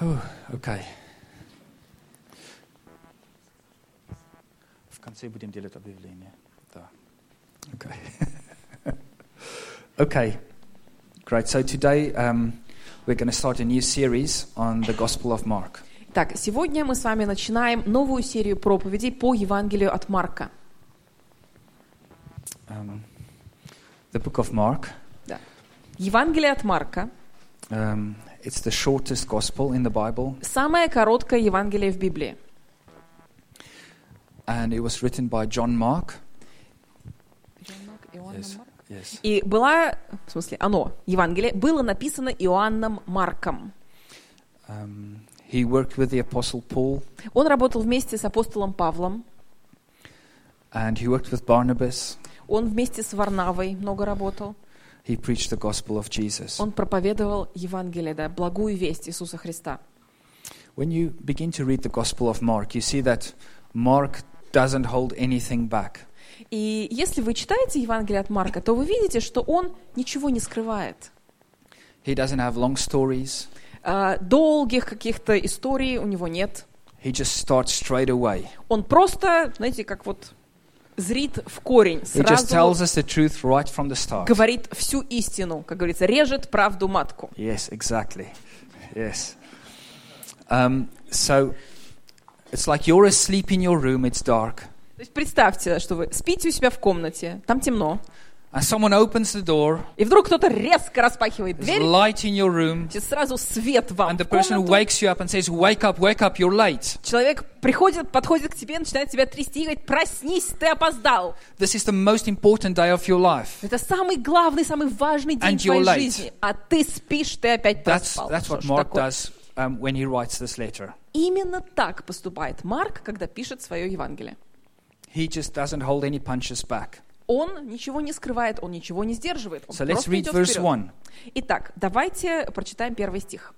Okay. В конце будем делать объявление. Да. Okay. okay. Great. So today um, we're going to start a new series on the Gospel of Mark. Так, сегодня мы с вами начинаем новую серию проповедей по Евангелию от Марка. Um, the book of Mark. Да. Евангелие от Марка Um, it's the shortest gospel in the Bible, – самое короткое Евангелие в Библии. and it was written by John Mark. Yes. Yes. И была, в смысле, оно, Евангелие, было написано Иоанном Марком. Um, he worked with the Apostle Paul, Он работал вместе с апостолом Павлом, and he worked with Barnabas. он вместе с Варнавой много работал. He preached the gospel of Jesus. Он проповедовал Евангелие, да, благую весть Иисуса Христа. When you begin to read the Gospel of Mark, you see that Mark doesn't hold anything back. И если вы читаете Евангелие от Марка, то вы видите, что он ничего не скрывает. He doesn't have long stories. А, Долгих каких-то историй у него нет. He just starts straight away. Он просто, знаете, как вот зрит в корень, He just tells сразу us the truth right from the start. говорит всю истину, как говорится, режет правду матку. Yes, exactly. Yes. Um, so it's like you're asleep in your room, it's dark, То есть представьте, что вы спите у себя в комнате, там темно, and someone opens the door, и вдруг кто-то резко распахивает there's дверь, light in your room, и сразу свет вам and the в person комнату. wakes you up and says, Wake up, wake up, you're late. Человек приходит, подходит к тебе, начинает тебя трясти и говорит, проснись, ты опоздал. This is the most important day of your life. Это самый главный, самый важный день And в твоей you're late. жизни. А ты спишь, ты опять That's, проспал. that's Что what ж Mark такое? does um, when he writes this letter. Именно так поступает Марк, когда пишет свое Евангелие. He just doesn't hold any punches back. Он ничего не скрывает, он ничего не сдерживает. Он So let's read verse вперед. 1. Итак, давайте прочитаем первый стих.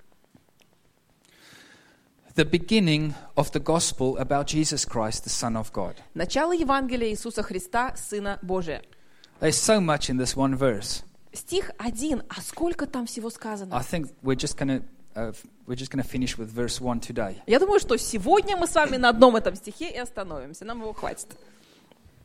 The beginning of the gospel about Jesus Christ, the Son of God. Начало Евангелия Иисуса Христа, Сына Божия. There's so much in this one verse. Стих один, а сколько там всего I сказано? think we're just to uh, we're just going to finish with verse 1 today. Я думаю, что сегодня мы с вами на одном этом стихе и остановимся. Нам его хватит.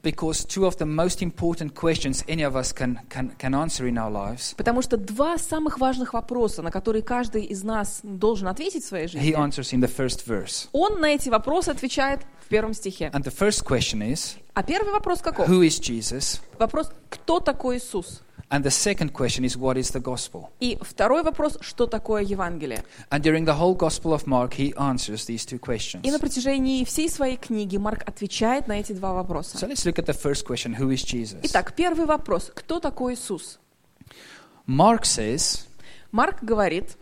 Because two of the most important questions any of us can, can, can answer in our lives, Потому что два самых важных вопроса, на которые каждый из нас должен ответить в своей he жизни, answers in the first verse. он на эти вопросы отвечает в первом стихе. And the first question is, А первый вопрос каков? who is Jesus? Вопрос, кто такой Иисус? And the second question is, what is the gospel? И второй вопрос, что такое Евангелие? And during the whole Gospel of Mark, he answers these two questions. И на протяжении всей своей книги Марк отвечает на эти два вопроса. So let's look at the first question who is Jesus? Итак, первый вопрос. Кто такой Иисус? Mark says, Марк говорит,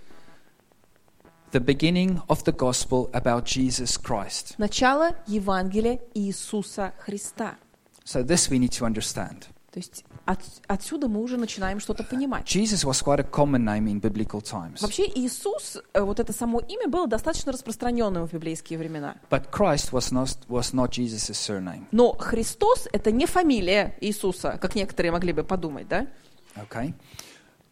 the beginning of the gospel about Jesus Christ. начало Евангелия Иисуса Христа. So this we need to understand. То есть от- отсюда мы уже начинаем что-то понимать. Jesus was quite a common name in biblical times. Вообще Иисус, э, вот это само имя было достаточно распространенным в библейские времена. But Christ was not, was not Jesus' surname. Но Христос — это не фамилия Иисуса, как некоторые могли бы подумать, да? Okay?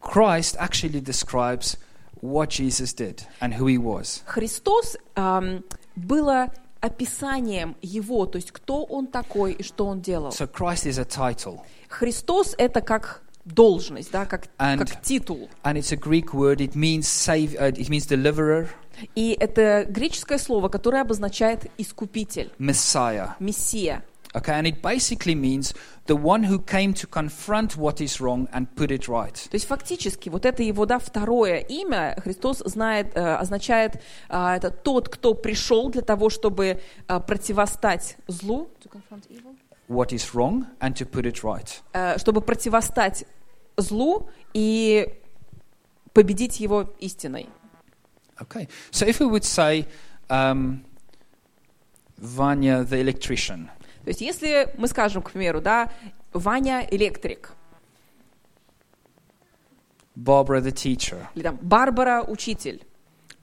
Christ actually describes what Jesus did and who he was. Христос ам, было описанием Его, то есть кто Он такой и что Он делал. So Christ is a title. Христос — это как должность, да, как, And- как титул. And it's a Greek word. It means save, uh, it means deliverer, И это греческое слово, которое обозначает «искупитель», Messiah. «мессия». Okay, and it basically means the one who came to confront what is wrong and put it right. То есть фактически вот это его да, второе имя Христос знает, э, означает а, это тот, кто пришел для того, чтобы а, противостать злу, to confront evil, What is wrong and to put it right. э, чтобы противостать злу и победить его истиной. Okay, so if we would say um, Vanya the electrician, То есть если мы скажем, к примеру, да, Ваня электрик, Barbara the teacher, или там Барбара учитель,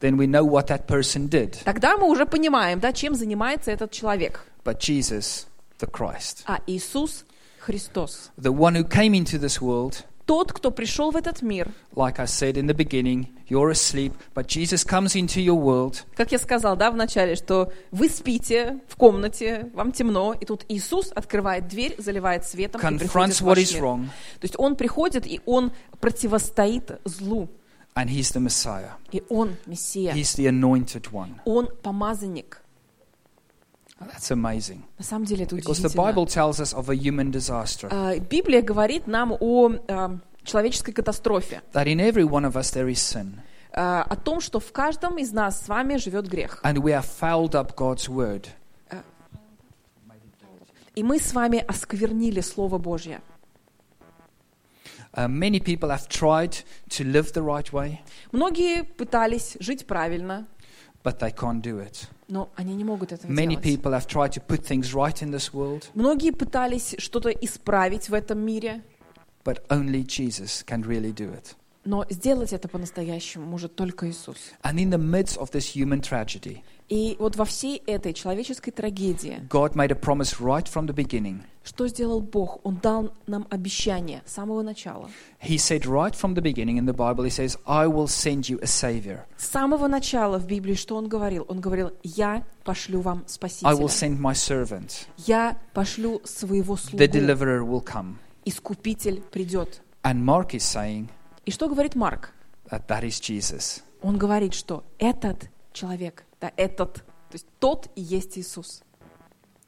then we know what that person did. тогда мы уже понимаем, да, чем занимается этот человек. But Jesus, the Christ, А Иисус Христос, the one who came into this world тот, кто пришел в этот мир, Like I said in the beginning, you're asleep, but Jesus comes into your world как я сказал, да, в начале, что вы спите в комнате, вам темно, и тут Иисус открывает дверь, заливает светом и приходит confronts в what ваш is мир. wrong, То есть Он приходит, и Он противостоит злу, and he's the Messiah. и Он Мессия, He's the anointed one. Он помазанник. That's amazing. На самом деле это Because the. Bible tells us of a human disaster. А, Библия говорит нам о а, человеческой катастрофе, That in every one of us there is sin. а, о том, что в каждом из нас с вами живет грех. And we have fouled up God's word. И мы с вами осквернили Слово Божье. Uh, many people have tried to live the right way, Многие пытались жить правильно, but they can't do it. но они не могут этого Many делать. people have tried to put things right in this world, Многие пытались что-то исправить в этом мире, but only Jesus can really do it. но сделать это по-настоящему может только Иисус. And in the midst of this human tragedy, И вот во всей этой человеческой трагедии, God made a promise right from the beginning. что сделал Бог? Он дал нам обещание с самого начала. He said right from the beginning in the Bible, He says, I will send you a Savior. С самого начала в Библии что Он говорил? Он говорил, я пошлю вам I will Спасителя. send my servant. Я пошлю своего слугу. The deliverer will come. Искупитель придет. And Mark is saying И что говорит Марк? that that is Jesus. Он говорит, что этот человек, да, этот, то есть тот и есть Иисус.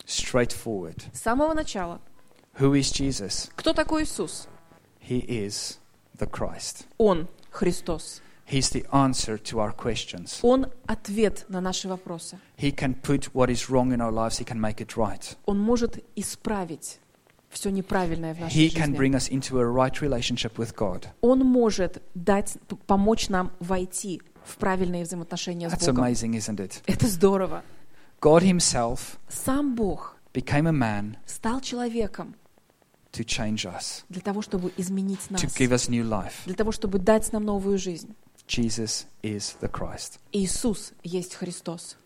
Straightforward. С самого начала. Who is Jesus? Кто такой Иисус? He is the Christ. Он Христос. He's the answer to our questions. Он ответ на наши вопросы. He can put what is wrong in our lives, He can make it right. Он может исправить все неправильное в нашей He can жизни. bring us into a right relationship with God. Он может дать, помочь нам войти в правильные взаимоотношения с That's Богом. amazing, isn't it? Это здорово. God Himself Сам Бог became a man стал человеком to change us, для того, чтобы изменить нас, to give us new life. для того, чтобы дать нам новую жизнь. Jesus is the Christ. Иисус есть Христос.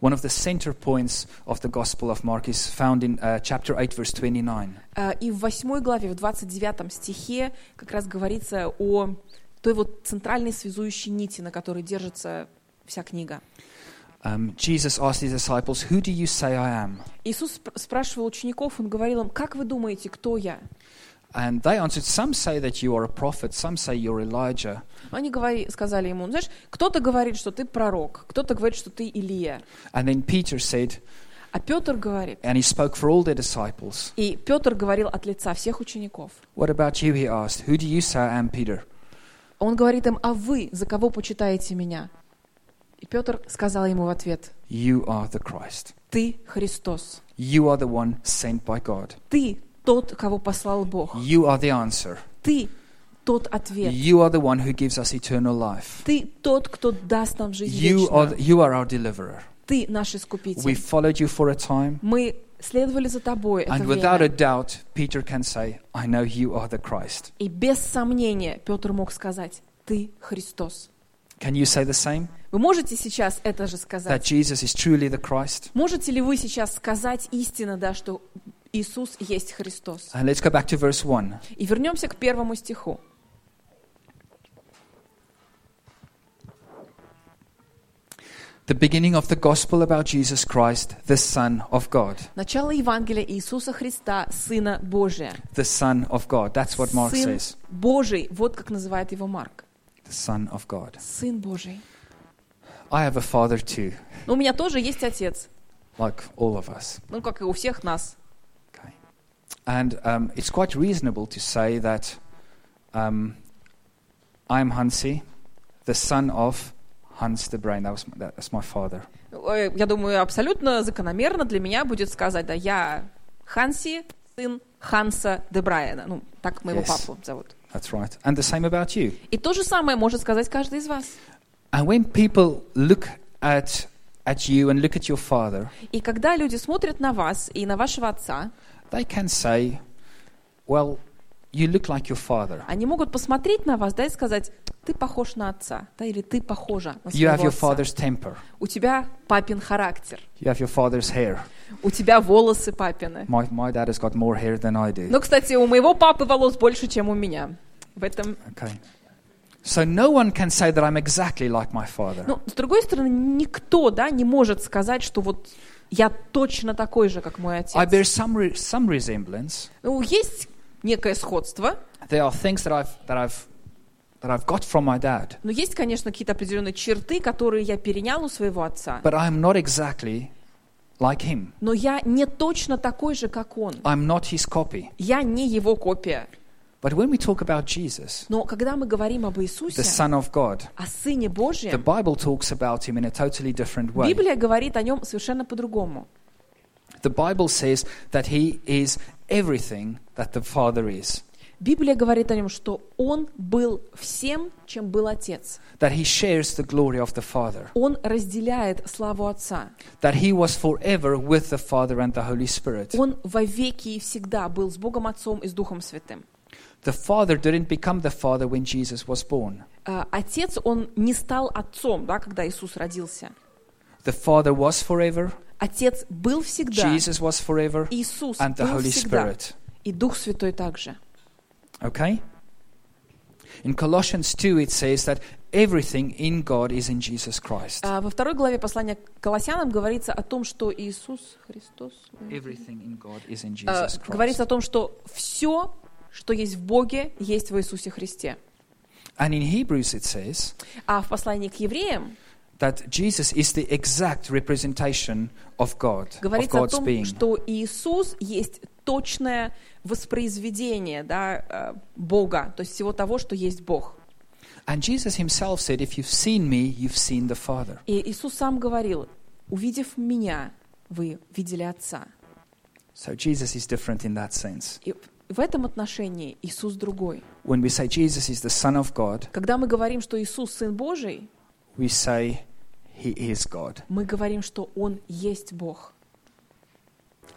One of the center points of the Gospel of Mark is found in uh, chapter 8, verse 29. А, И в 8 главе, в 29 стихе как раз говорится о той вот центральной связующей нити, на которой держится вся книга. Um, Jesus asked his disciples, Who do you say I am? Иисус сп- спрашивал учеников, Он говорил им, как вы думаете, кто я? And they answered, Some say that you are a prophet, some say you're Elijah, Они говори- сказали ему, «Ну, знаешь, кто-то говорит, что ты пророк, кто-то говорит, что ты Илия. And then Peter said, А Петр говорит, and he spoke for all the disciples, и Петр говорил от лица всех учеников. What about you? He asked, Who do you say I am, Peter? Он говорит им, а вы за кого почитаете меня? И Петр сказал ему в ответ, You are the Christ. ты Христос, You are the one sent by God. ты тот, кого послал Бог, You are the answer. ты тот ответ, You are the one who gives us eternal life. ты тот, кто даст нам жизнь You are, вечную, you are our deliverer. ты наш We искупитель. followed you for a time, Мы следовали за тобой это and without a время. doubt, Peter can say, I know you are the Christ. И без сомнения Петр мог сказать, ты Христос. Can you say the same? Вы можете сейчас это же That сказать? Jesus is truly the Christ? Можете ли вы сейчас сказать истинно, да, что Иисус есть Христос? And let's go back to verse 1. И вернемся к первому стиху. The beginning of the gospel about Jesus Christ, the Son of God. Начало Евангелия Иисуса Христа, Сына Божия. The Son of God. That's what Mark Сын says. Божий, вот как называет его Марк. The Son of God. Сын Божий. I have a father too, Но у меня тоже есть отец, like all of us. ну, как и у всех нас. Okay. And um, it's quite reasonable to say that um, I'm Hansi, the son of Hans the Brain. That was my, that's my father. Э, Я думаю, абсолютно закономерно для меня будет сказать, да, я Ханси, сын Ханса де Брайена. Ну, так моего Yes. папу зовут. That's right. And the same about you. И то же самое может сказать каждый из вас. And when people look at at you and look at your father, И когда люди смотрят на вас и на вашего отца, they can say, "Well, you look like your father. они могут посмотреть на вас, да, и сказать, ты похож на отца, да, или ты похожа на You have your father's temper. У тебя папин характер, You have your father's hair. у тебя волосы папины. My my dad has got more hair than I do. Но, кстати, у моего папы волос больше, чем у меня. В этом... Okay. So no one can say that I'm exactly like my father. Ну, с другой стороны, никто, да, не может сказать, что вот я точно такой же, как мой отец. I bear some re- some resemblance. Ну, есть некое сходство, There are things that I've that I've that I've got from my dad, но есть, конечно, какие-то определенные черты, которые я перенял у своего отца. but I'm not exactly like him. Но я не точно такой же, как он. I'm not his copy. Я не его копия. But when we talk about Jesus, Но когда мы говорим об the Иисусе, Son of God, о Сыне the Божьем, Bible talks about him in a totally different way. Библия говорит о нем совершенно по-другому. The Bible says that he is everything that the Father is, Библия говорит о нем, что он был всем, чем был Отец. that he shares the glory of the Father, Он разделяет славу Отца. that he was forever with the Father and the Holy Spirit. Он вовеки и всегда был с Богом Отцом и с Духом Святым. The Father didn't become the Father when Jesus was born. А, Отец, он не стал Отцом, да, когда Иисус родился. The Father was forever, Отец был всегда, Jesus was forever, Иисус and the был Holy всегда, Spirit. и Дух Святой также. Okay? In Colossians 2, it says that everything in God is in Jesus Christ. А Во второй главе послания к Колоссянам говорится о том, что Иисус Христос... Everything in God is in а, Jesus Christ. говорится о том, что все, что есть в Боге, есть в Иисусе Христе. And in Hebrews, it says А в послании к евреям that Jesus is the exact representation of God, of говорится о God's том, being. что Иисус есть точное воспроизведение да, э, Бога, то есть всего того, что есть Бог. And Jesus himself said, If you've seen me, you've seen the Father. И Иисус сам говорил, увидев меня, вы видели Отца. So Jesus is different in that sense. И в этом отношении Иисус другой. When we say Jesus is the Son of God, Когда мы говорим, что Иисус Сын Божий, we say he is God. мы говорим, что Он есть Бог.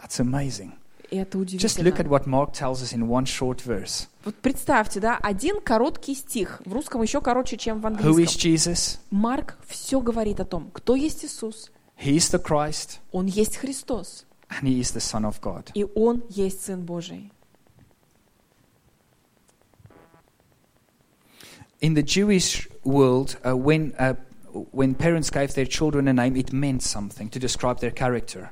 That's amazing. И это Just look at удивительно. what Mark tells us in one short verse. Вот представьте, да, один короткий стих, в русском еще короче, чем в Who is английском. Jesus? Марк все говорит о том, кто есть Иисус. He is the Christ, Он есть Христос, and he is the Son of God. и Он есть Сын Божий. In the Jewish world, uh, when, uh, when parents gave their children a name, it meant something to describe their character.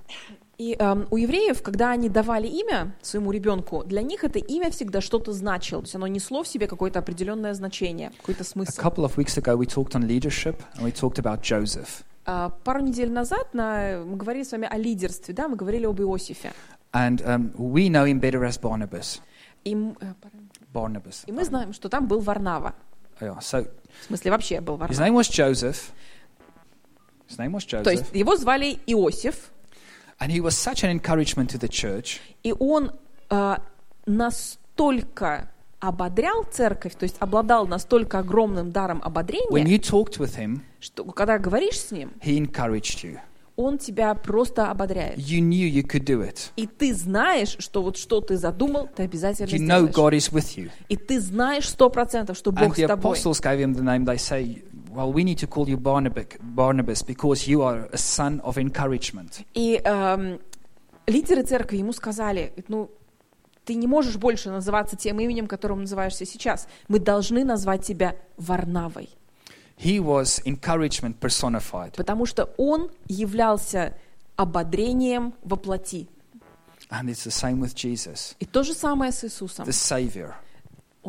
И эм, у евреев, когда они давали имя своему ребенку, для них это имя всегда что-то значило. То есть оно несло в себе какое-то определенное значение, какой-то A смысл. couple of weeks ago, we talked on leadership, and we talked about Joseph. А, пару недель назад на, мы говорили с вами о лидерстве, да, мы говорили об Иосифе. And um, we know him better as Barnabas. И, э, Barnabas. и мы знаем, что там был Варнава. Yeah, so В смысле, вообще был his Варнава. name was Joseph. His name was То есть Joseph. его звали Иосиф, And he was such an encouragement to the church и он э, настолько ободрял церковь, то есть обладал настолько огромным даром when ободрения, you talked with him, что когда говоришь с ним, he encouraged you. он тебя просто ободряет. You knew you could do it. И ты знаешь, что вот что ты задумал, ты обязательно You know сделаешь. God is with you. И ты знаешь сто процентов, что And Бог the с тобой. apostles gave him the name. They say, well, we need to call you Barnabas, because you are a son of encouragement. И эм, лидеры церкви ему сказали, ну, ты не можешь больше называться тем именем, которым называешься сейчас. Мы должны назвать тебя Варнавой. He was encouragement personified. Потому что он являлся ободрением во плоти. And it's the same with Jesus, И то же самое с Иисусом. the Savior,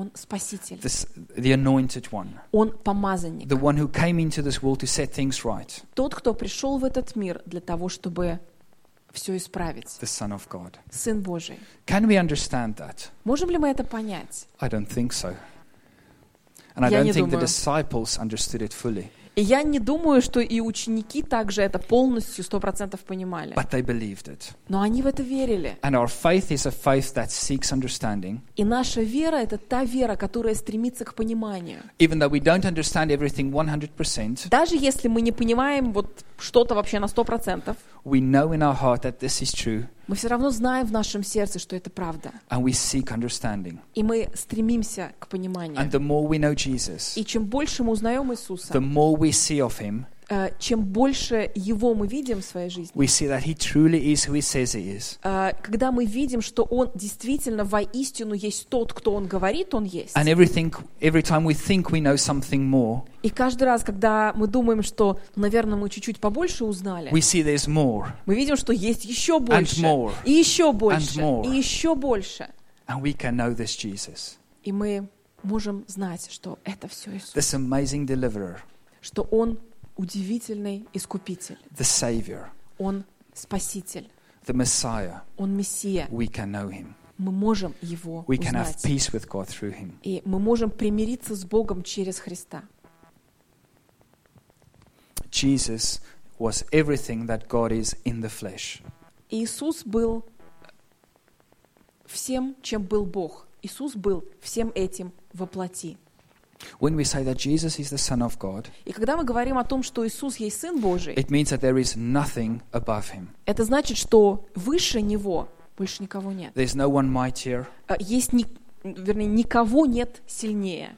Он спаситель. the, s- the anointed one, Он помазанник. the one who came into this world to set things right, Тот, кто пришел в этот мир для того, чтобы все исправить. the Son of God. Сын Божий. Can we understand that? Можем ли мы это понять? I don't think so. And I Я don't think the думаю. disciples understood it fully, И я не думаю, что и ученики также это полностью, сто процентов понимали. but they believed it. Но они в это верили. And our faith is a faith that seeks understanding, И наша вера — это та вера, которая стремится к пониманию. even though we don't understand everything 100%. Даже если мы не понимаем вот что-то вообще на сто процентов, We know in our heart that this is true, мы все равно знаем в нашем сердце, что это правда. and we seek understanding. И мы стремимся к And пониманию. the more we know Jesus, И чем больше мы узнаем Иисуса, the more we see of him, э, чем больше Его мы видим в своей жизни, we see that He truly is who He says He is. э, когда мы видим, что Он действительно воистину есть тот, кто Он говорит, Он есть. And everything, every time we think we know something more, И каждый раз, когда мы думаем, что, наверное, мы чуть-чуть побольше узнали, we see there's more. мы видим, что есть еще больше, more. и еще больше, more. и еще больше. And we can know this Jesus, И мы можем знать, что это все Иисус, this amazing deliverer, что Он удивительный искупитель, the Savior, Он спаситель, the Messiah. Он Мессия. We can know Him. Мы можем Его We can have peace with God through Him. И мы можем примириться с Богом через Христа. Jesus was everything that God is in the flesh. Иисус был всем, чем был Бог. Иисус был всем этим во плоти. When we say that Jesus is the Son of God, И когда мы говорим о том, что Иисус есть Сын Божий, it means that there is nothing above Him. это значит, что выше Него больше никого нет. There's no one mightier, А Есть, ни- вернее, никого нет сильнее.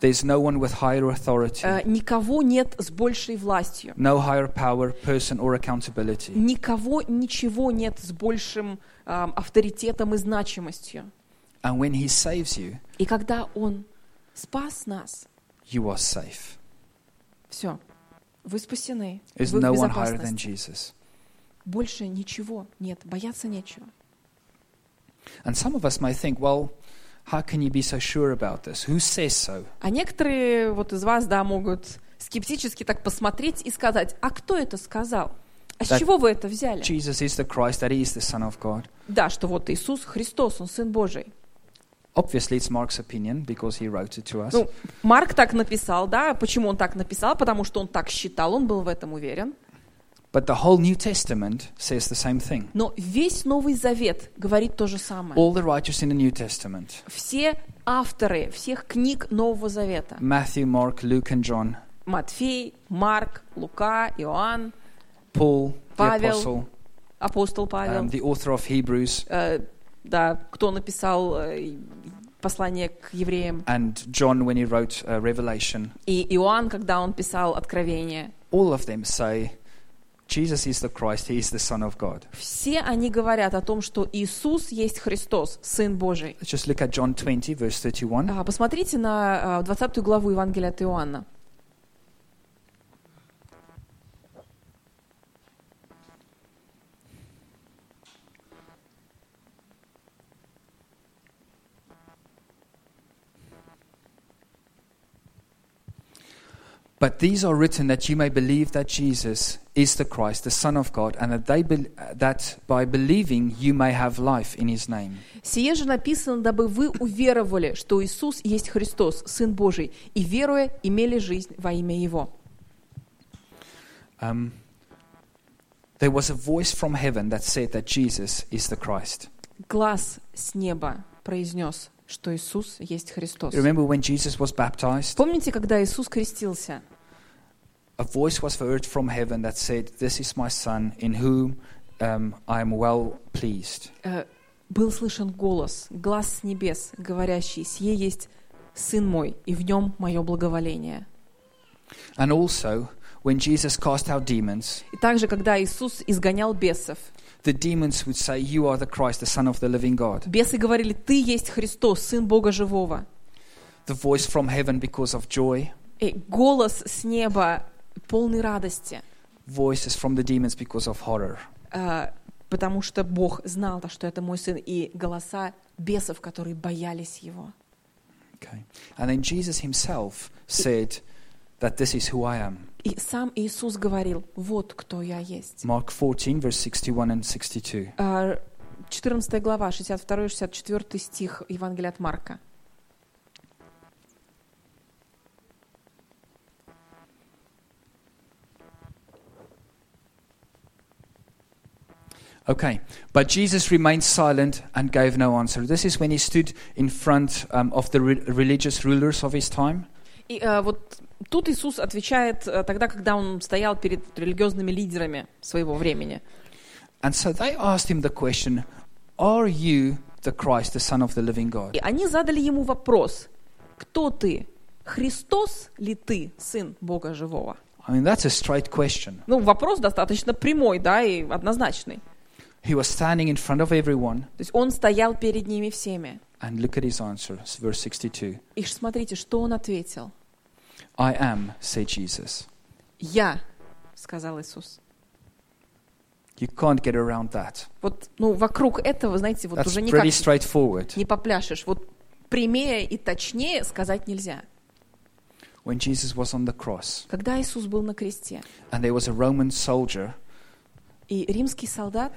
there's no one with higher authority, Э, Никого нет с большей властью. no higher power, person, or accountability. Никого, ничего нет с большим авторитетом и значимостью. And when He saves you, И когда Он спас нас, you are safe. все, вы спасены, There's вы no one higher than. Jesus. Больше ничего нет, бояться нечего. And some of us may think, well, how can you be so sure about this? Who says so? А некоторые вот из вас, да, могут скептически так посмотреть и сказать, а кто это сказал? А с чего вы это взяли? Jesus is the Christ, that He is the Son of God. Да, что вот Иисус Христос, Он Сын Божий. Obviously, it's Mark's opinion because he wrote it to us. Ну, Марк так написал, да, почему он так написал? Потому что он так считал, он был в этом уверен. But the whole New Testament says the same thing. Но весь Новый Завет говорит то же самое. All the righteous in the New Testament Все авторы всех книг Нового Завета, Matthew, Mark, Luke, and John, Матфей, Марк, Лука, Иоанн, Paul, the Павел, Apostle, апостол Павел, um, the author of Hebrews, э, да, кто написал э, послание к евреям, and John when he wrote uh, Revelation, и Иоанн, когда он писал Откровение. all of them say Jesus is the Christ, he is the Son of God. Все они говорят о том, что Иисус есть Христос, Сын Божий. Just look at John 20, verse 31. А, Посмотрите на а, 20 главу Евангелия от Иоанна. But these are written that you may believe that Jesus is the Christ, the Son of God, and that, they be- that by believing you may have life in his name. «Сие же написано, дабы вы уверовали, что Иисус есть Христос, Сын Божий, и, веруя, имели жизнь во имя Его». Um, there was a voice from heaven that said that Jesus is the Christ. Глаз с неба произнес, что Иисус есть Христос. Remember when Jesus was baptized? Помните, когда Иисус крестился? A voice was heard from heaven that said, This is my Son, in whom um, I am well pleased. Э, Был слышен голос, глаз с небес, говорящий, «Сие есть Сын мой, и в нем мое благоволение». And also, when Jesus cast out demons, И также, когда Иисус изгонял бесов, the demons would say, You are the Christ, the Son of the living God. бесы говорили, «Ты есть Христос, Сын Бога Живого». The voice from heaven because of joy, И голос с неба полный радости, voices from the demons because of horror. э, потому что Бог знал, что это мой сын, и голоса бесов, которые боялись его. Okay. And then Jesus himself said that this is who I am. И сам Иисус говорил, вот кто я есть. Mark 14, verse 61 and 62. А, 14 глава, 62-64 стих Евангелия от Марка. Okay, but Jesus remained silent and gave no answer. This is when he stood in front um, of the re- religious rulers of his time. И э, вот тут Иисус отвечает э, тогда, когда он стоял перед религиозными лидерами своего времени. And so they asked him the question Are you the Christ, the Son of the living И God? они задали ему вопрос, кто ты? Христос ли ты, Сын Бога Живого? I mean, that's a straight question. Ну, вопрос достаточно прямой, да, и однозначный. He was standing in front of everyone, То есть он стоял перед ними всеми. and look at his answer, verse 62. И смотрите, что он ответил. I am, said Jesus. «Я», — сказал Иисус. You can't get around that. Вот, ну, вокруг этого, знаете, вот That's уже никак pretty straightforward. не попляшешь. Вот прямее и точнее сказать нельзя. When Jesus was on the cross, Когда Иисус был на кресте, and there was a Roman soldier, и римский солдат,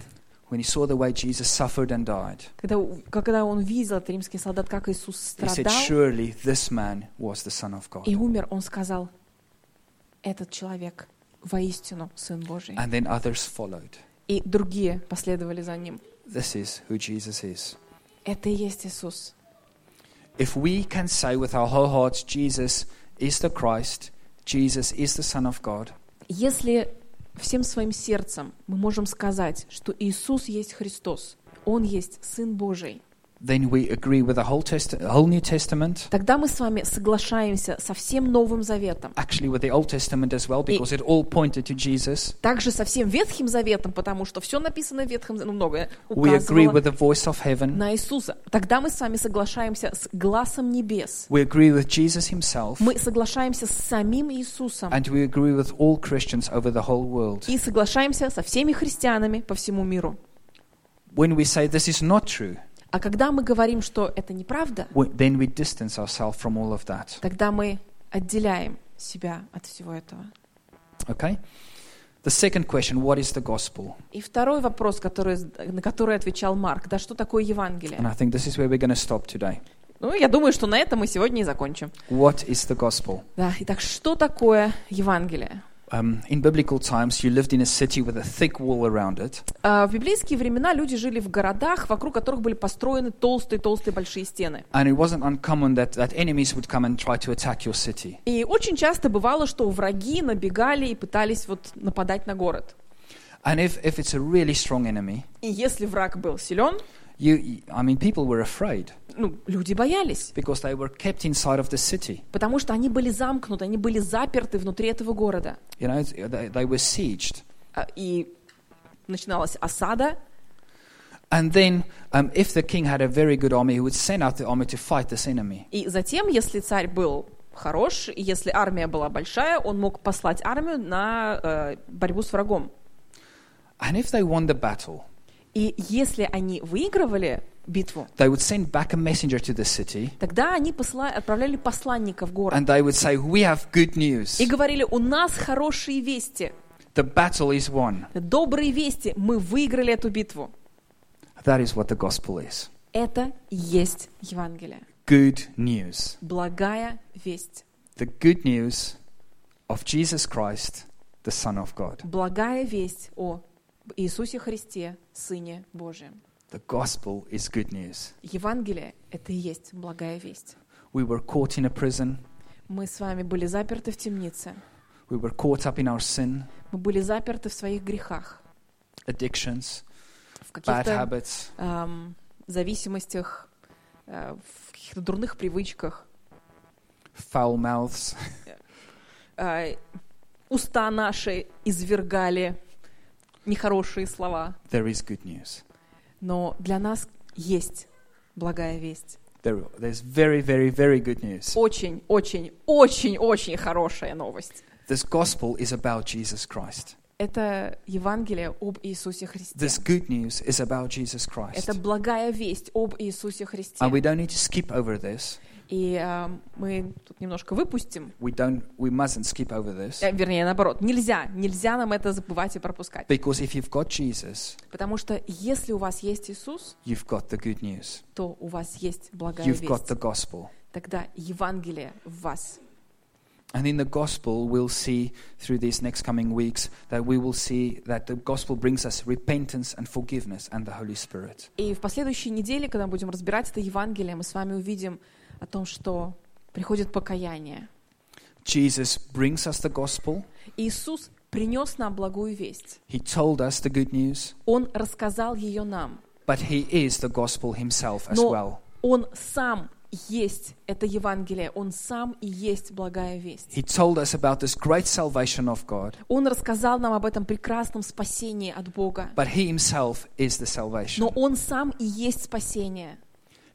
when he saw the way Jesus suffered and died, когда, у- когда он видел, этот римский солдат, как Иисус he said, страдал Surely this man was the Son of God. и умер, он сказал, этот человек воистину Сын Божий. And then others followed. И другие последовали за ним. This is who Jesus is. Это и есть Иисус. If we can say with our whole hearts, Jesus is the Christ, Jesus is the Son of God, Если всем своим сердцем мы можем сказать, что Иисус есть Христос, Он есть Сын Божий, then we agree with the whole, test- whole New Testament, тогда мы с вами соглашаемся со всем Новым Заветом. actually with the Old Testament as well, because it all pointed to Jesus. Также со всем Ветхим Заветом, потому что все написано в Ветхом ну, многое We agree указывало with the voice of heaven. на Иисуса. Тогда мы с вами соглашаемся с глазом небес. We agree with Jesus himself. Мы соглашаемся с самим Иисусом. And we agree with all Christians over the whole world. И соглашаемся со всеми христианами по всему миру. When we say this is not true, А когда мы говорим, что это неправда, then we distance ourselves from all of that. тогда мы отделяем себя от всего этого. Okay? The second question what is the gospel? И второй вопрос, который, на который отвечал Марк, да что такое And Евангелие? I think this is where we're going to stop today. Ну, я думаю, что на этом мы сегодня и закончим. What is the gospel? Да, итак, что такое Евангелие? Um, in biblical times, you lived in a city with a thick wall around it, А, В библейские времена люди жили в городах, вокруг которых были построены толстые-толстые большие стены. and it wasn't uncommon that, that enemies would come and try to attack your city. И очень часто бывало, что враги набегали и пытались вот нападать на город. And if, if it's a really strong enemy, И если враг был силен, you, you- I mean, people were afraid Ну, люди боялись, because they were kept inside of the city. потому что они были замкнуты, они были заперты внутри этого города. You know, they, they were sieged. А, И начиналась осада, And then, um, if the king had a very good army, he would send out the army to fight this enemy. и затем, если царь был хорош, и если армия была большая, он мог послать армию на э, борьбу с врагом. And if they won the battle, И если они выигрывали битву, they would send back a messenger to the city тогда они посла- отправляли посланника в город and they would say, We have good news. и говорили, у нас хорошие вести, The battle is won. добрые вести, мы выиграли эту битву. That is what the gospel is. Это и есть Евангелие. Good news. Благая весть. The good news of Jesus Christ, the Son of God. Благая весть о Иисусе Христе, Сыне Божьем. The gospel is good news. Евангелие — это и есть благая весть. We were caught in a prison. Мы с вами были заперты в темнице. We were caught up in our sin, Мы были заперты в своих грехах, addictions, в bad habits, эм, зависимостях, э, в каких-то дурных привычках. foul mouths. Э, уста наши извергали нехорошие слова. There is good news. Но для нас есть благая весть. There, there's very, very, very good news. Очень, очень, очень, очень хорошая новость. This gospel is about Jesus Christ. Это Евангелие об Иисусе Христе. This good news is about Jesus Christ. Это благая весть об Иисусе Христе. And we don't need to skip over this. И э, мы тут немножко выпустим. We don't we mustn't skip over this. Э, вернее, наоборот, нельзя, нельзя нам это забывать и пропускать. Because if you've got Jesus, Потому что если у вас есть Иисус, you've got the good news. то у вас есть благая You've got весть. the gospel. Тогда Евангелие в вас. And in the gospel, we'll see through these next coming weeks that we will see that the gospel brings us repentance and forgiveness and the Holy Spirit. И в последующей неделе, когда будем разбирать это Евангелие, мы с вами увидим о том, что приходит покаяние. Jesus brings us the gospel. Иисус принес нам благую весть. He told us the good news, Он рассказал ее нам. but he is the gospel himself as Но well. Он сам есть это Евангелие, Он сам и есть благая весть. He told us about this great salvation of God, Он рассказал нам об этом прекрасном спасении от Бога. but He Himself is the Но salvation. Он сам и есть спасение.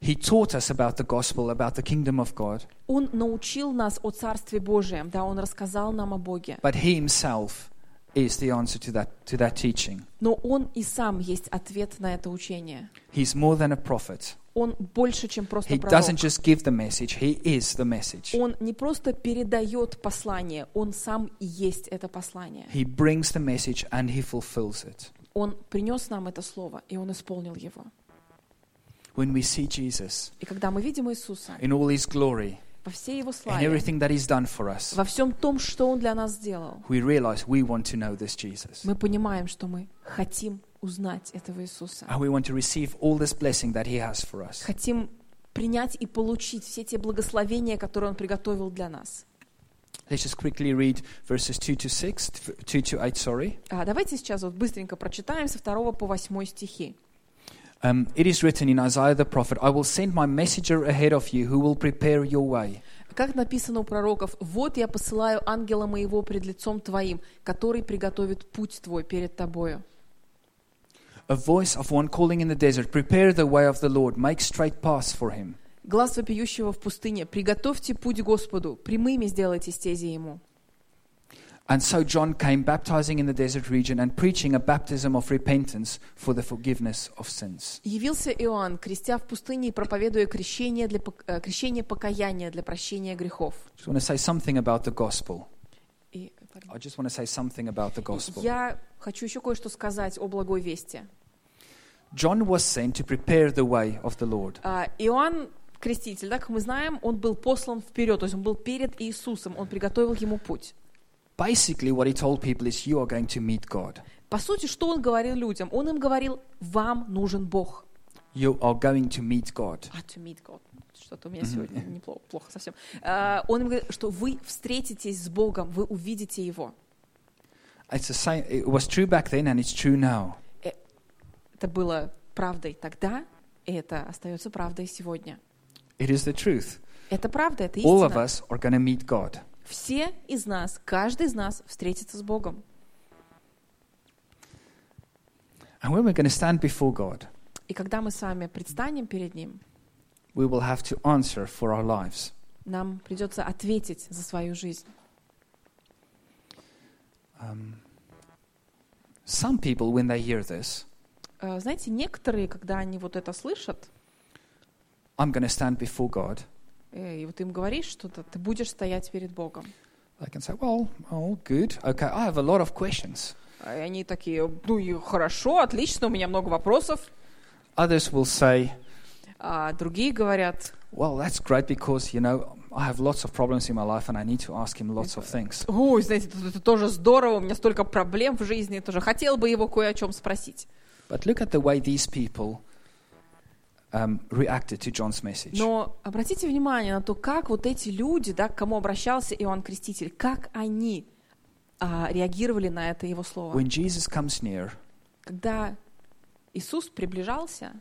He taught us about the gospel, about the kingdom of God, Он научил нас о Царстве Божьем, да, Он рассказал нам о Боге. but He Himself is the answer to that, to that teaching. Но Он и сам есть ответ на это учение. He's more than a prophet. Он больше, чем просто He пророк. doesn't just give the message, He is the message. Он не просто передает послание, Он сам и есть это послание. He brings the message and He fulfills it. Он принес нам это слово, и Он исполнил его. When we see Jesus И когда мы видим Иисуса in all His glory во всей Его and славе, everything that He's done for us, во всем том, что Он для нас сделал, we realize we want to know this Jesus. мы понимаем, что мы хотим узнать этого Иисуса. And we want to receive all this blessing that He has for us. Хотим принять и получить все те благословения, которые Он приготовил для нас. Let's just quickly read verses 2 to 6, 2 to 8, sorry. А давайте сейчас вот быстренько прочитаем со 2 по 8 стихи. Um, it is written in Isaiah the prophet, I will send my messenger ahead of you who will prepare your way. Как написано у пророков, «Вот я посылаю ангела моего пред лицом твоим, который приготовит путь твой перед тобою». A voice of one calling in the desert, Prepare the way of the Lord, make straight paths for him. Глаз вопиющего в пустыне, «Приготовьте путь Господу, прямыми сделайте стези Ему». And so John came baptizing in the desert region and preaching a baptism of repentance for the forgiveness of sins. Явился Иоанн, крестя в пустыне и проповедуя крещение, для, э, крещение покаяния для прощения грехов. just want to say something about the gospel. I just want to say something about the gospel. я хочу еще кое-что сказать о благой вести. John was sent to prepare the way of the Lord. А, Иоанн Креститель, да, как мы знаем, он был послан вперед, то есть он был перед Иисусом, он приготовил ему путь. Basically, what he told people is, You are going to meet God. По сути, что он говорил людям? Он им говорил, вам нужен Бог. You are going to meet God. А, to meet God. Что-то у меня сегодня неплохо, плохо совсем. А, он им говорит, что вы встретитесь с Богом, вы увидите Его. It's the same, it was true back then and it's true now. Это было правдой тогда, и это остается правдой сегодня. It is the truth. Это правда, это All of истина. us are going to meet God. Все из нас, каждый из нас встретится с Богом. And when we're going to stand before God, И когда мы с вами предстанем перед Ним, we will have to answer for our lives. нам придется ответить за свою жизнь. Um, some people, when they hear this, Э, Знаете, некоторые, когда они вот это слышат, I'm going to stand before God, и вот им говоришь что-то, ты будешь стоять перед Богом. they can say, Well, oh, good. Okay, I have a lot of questions. И они такие, ну и хорошо, отлично, у меня много вопросов. Others will say, А другие говорят, Well, that's great because, you know, I have lots of problems in my life and I need to ask Him lots of things. ой, знаете, это, это тоже здорово, у меня столько проблем в жизни, тоже хотел бы его кое о чем спросить. But look at the way these people um, reacted to John's message. Но обратите внимание на то, как вот эти люди, да, к кому обращался Иоанн Креститель, как они а, реагировали на это его слово. When Jesus comes near, Когда Иисус приближался,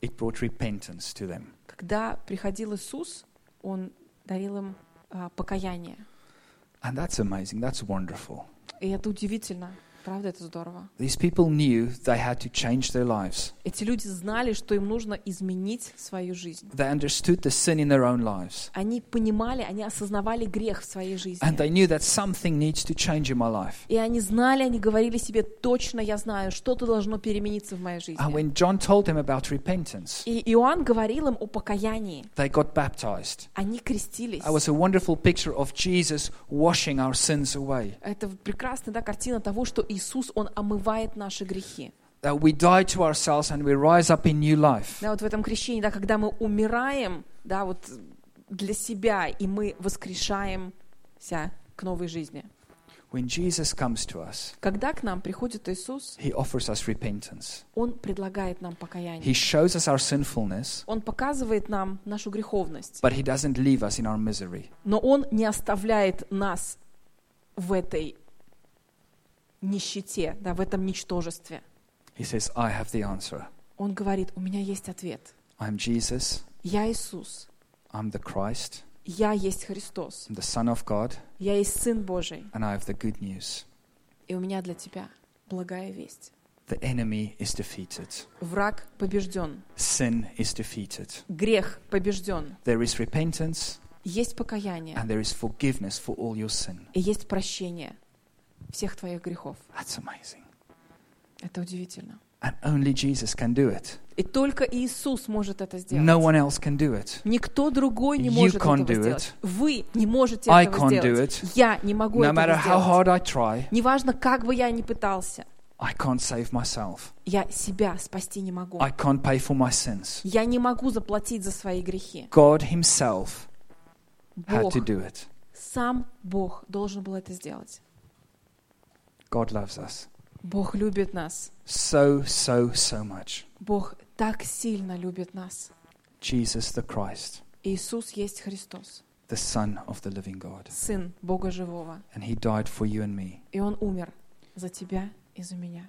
it brought repentance to them. когда приходил Иисус, Он дарил им а, покаяние. And that's amazing. That's wonderful. И это удивительно. Правда, это здорово. These people knew they had to change their lives. Эти люди знали, что им нужно изменить свою жизнь. They understood the sin in their own lives. Они понимали, они осознавали грех в своей жизни. And they knew that something needs to change in my life. И они знали, они говорили себе, точно я знаю, что-то должно перемениться в моей жизни. And when John told them about repentance, И Иоанн говорил им о покаянии. they got baptized. Они крестились. It was a wonderful picture of Jesus washing our sins away. Это прекрасная да, картина того, что Иисус, Он омывает наши грехи. That we die to ourselves and we rise up in new life. Да, вот в этом крещении, да, когда мы умираем, да, вот для себя, и мы воскрешаемся к новой жизни. When Jesus comes to us, Когда к нам приходит Иисус, he offers us repentance. Он предлагает нам покаяние. He shows us our sinfulness, Он показывает нам нашу греховность. but he doesn't leave us in our misery. Но Он не оставляет нас в этой нищете, да, в этом ничтожестве. He says, I have the answer. Он говорит, у меня есть ответ. I'm Jesus. Я Иисус. I'm the Christ, Я есть Христос. I'm the Son of God, Я есть Сын Божий. and I have the good news. И у меня для тебя благая весть. The enemy is defeated. Враг побежден. Sin is defeated. Грех побежден. There is repentance Есть покаяние. and there is forgiveness for all your sin. И есть прощение всех твоих грехов. That's amazing. Это удивительно. And only Jesus can do it. И только Иисус может это сделать. No one else can do it. Никто другой не You может can't этого do сделать. Вы не можете I этого can't do сделать. it. Я не могу No этого matter how сделать. hard I try, Неважно, как бы я ни пытался, I can't save myself. я себя спасти не могу. I can't pay for my sins. Я не могу заплатить за свои грехи. God Himself had Бог, to do it. сам Бог должен был это сделать. God loves us Бог любит нас. so, so, so much. Бог так сильно любит нас. Jesus the Christ, Иисус есть Христос, the Son of the living God. Сын Бога Живого. And He died for you and me. И Он умер за тебя и за меня.